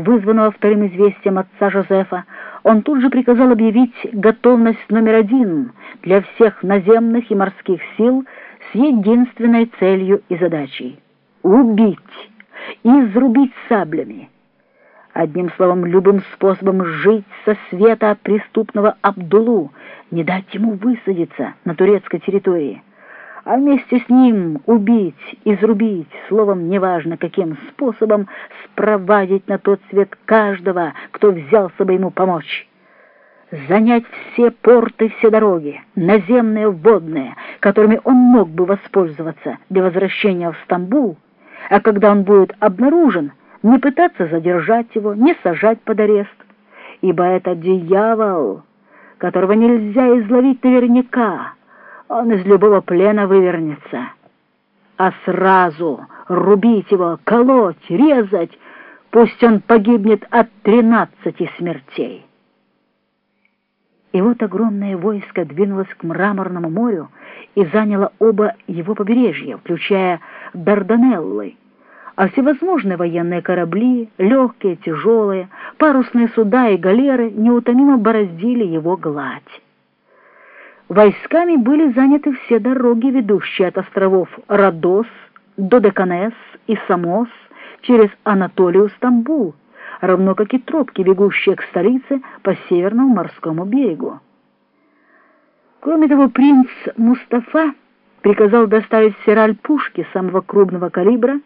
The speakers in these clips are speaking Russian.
вызванного вторым известием отца Жозефа, он тут же приказал объявить готовность номер один для всех наземных и морских сил с единственной целью и задачей — убить и изрубить саблями. Одним словом, любым способом жить со света преступного Абдулу, не дать ему высадиться на турецкой территории, а вместе с ним убить, изрубить, словом, неважно каким способом, спровадить на тот свет каждого, кто взялся бы ему помочь. Занять все порты, все дороги, наземные, водные, которыми он мог бы воспользоваться для возвращения в Стамбул, а когда он будет обнаружен, не пытаться задержать его, не сажать под арест, ибо это дьявол, которого нельзя изловить наверняка, он из любого плена вывернется. А сразу рубить его, колоть, резать, пусть он погибнет от тринадцати смертей. И вот огромное войско двинулось к Мраморному морю и заняло оба его побережья, включая Дарданеллы, а всевозможные военные корабли, легкие, тяжелые, парусные суда и галеры неутомимо бороздили его гладь. Войсками были заняты все дороги, ведущие от островов Родос, Додеканес и Самос через Анатолию, Стамбул, равно как и тропки, бегущие к столице по северному морскому берегу. Кроме того, принц Мустафа приказал доставить в Сираль пушки самого крупного калибра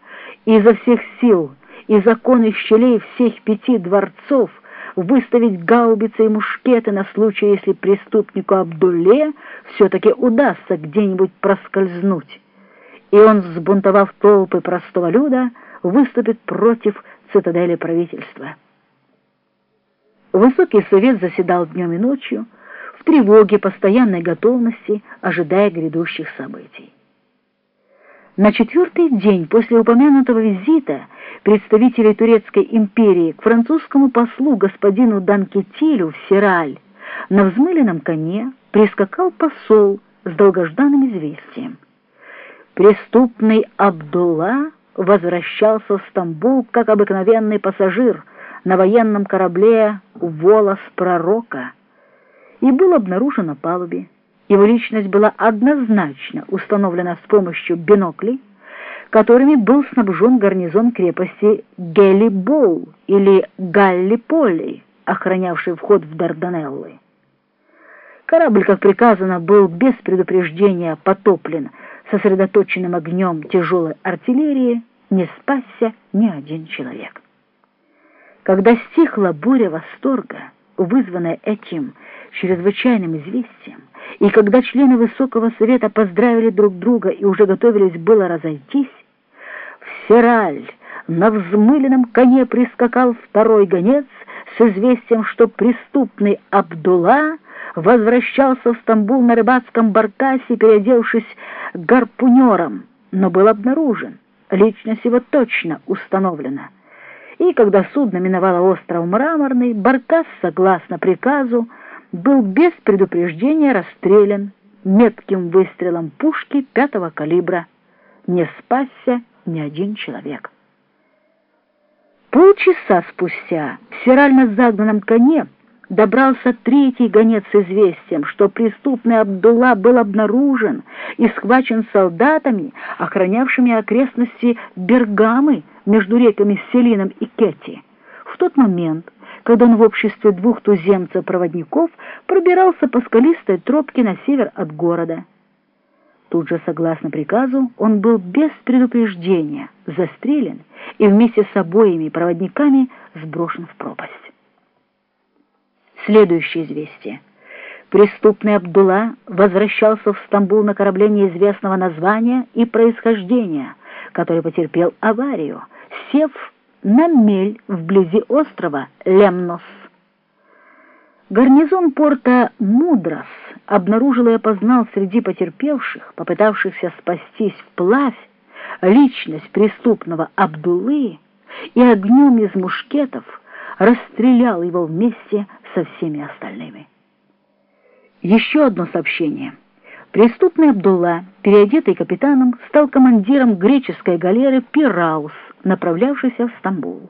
и изо всех сил из окон и щелей всех пяти дворцов выставить гаубицы и мушкеты на случай, если преступнику Абдулле все-таки удастся где-нибудь проскользнуть, и он, взбунтовав толпы простого люда, выступит против цитадели правительства. Высокий совет заседал днем и ночью, в тревоге, постоянной готовности, ожидая грядущих событий. На четвертый день после упомянутого визита представителей Турецкой империи к французскому послу господину Данкетилю в Сираль на взмыленном коне прискакал посол с долгожданным известием. Преступный Абдулла возвращался в Стамбул как обыкновенный пассажир на военном корабле «Волос пророка» и был обнаружен на палубе. Его личность была однозначно установлена с помощью биноклей, которыми был снабжен гарнизон крепости Гелибол или Галлиполи, охранявший вход в Дарданеллы. Корабль, как приказано, был без предупреждения потоплен сосредоточенным огнем тяжелой артиллерии, не спасся ни один человек. Когда стихла буря восторга, вызванная этим чрезвычайным известием, и когда члены Высокого Совета поздравили друг друга и уже готовились было разойтись, Сираль на взмыленном коне прискакал второй гонец с известием, что преступный Абдулла возвращался в Стамбул на рыбацком баркасе, переодевшись гарпунером, но был обнаружен. Личность его точно установлена. И когда судно миновало остров Мраморный, баркас, согласно приказу, был без предупреждения расстрелян метким выстрелом пушки пятого калибра. Не спасся ни один человек. Полчаса спустя в сирально загнанном коне добрался третий гонец с известием, что преступный Абдулла был обнаружен и схвачен солдатами, охранявшими окрестности Бергамы между реками Селином и Кетти. В тот момент, когда он в обществе двух туземцев-проводников пробирался по скалистой тропке на север от города. Тут же, согласно приказу, он был без предупреждения застрелен и вместе с обоими проводниками сброшен в пропасть. Следующее известие. Преступный Абдулла возвращался в Стамбул на корабле неизвестного названия и происхождения, который потерпел аварию, сев на мель вблизи острова Лемнос. Гарнизон порта Мудрос обнаружил и опознал среди потерпевших, попытавшихся спастись вплавь, личность преступного Абдулы и огнем из мушкетов расстрелял его вместе со всеми остальными. Еще одно сообщение. Преступный Абдулла, переодетый капитаном, стал командиром греческой галеры «Пираус», направлявшийся в Стамбул.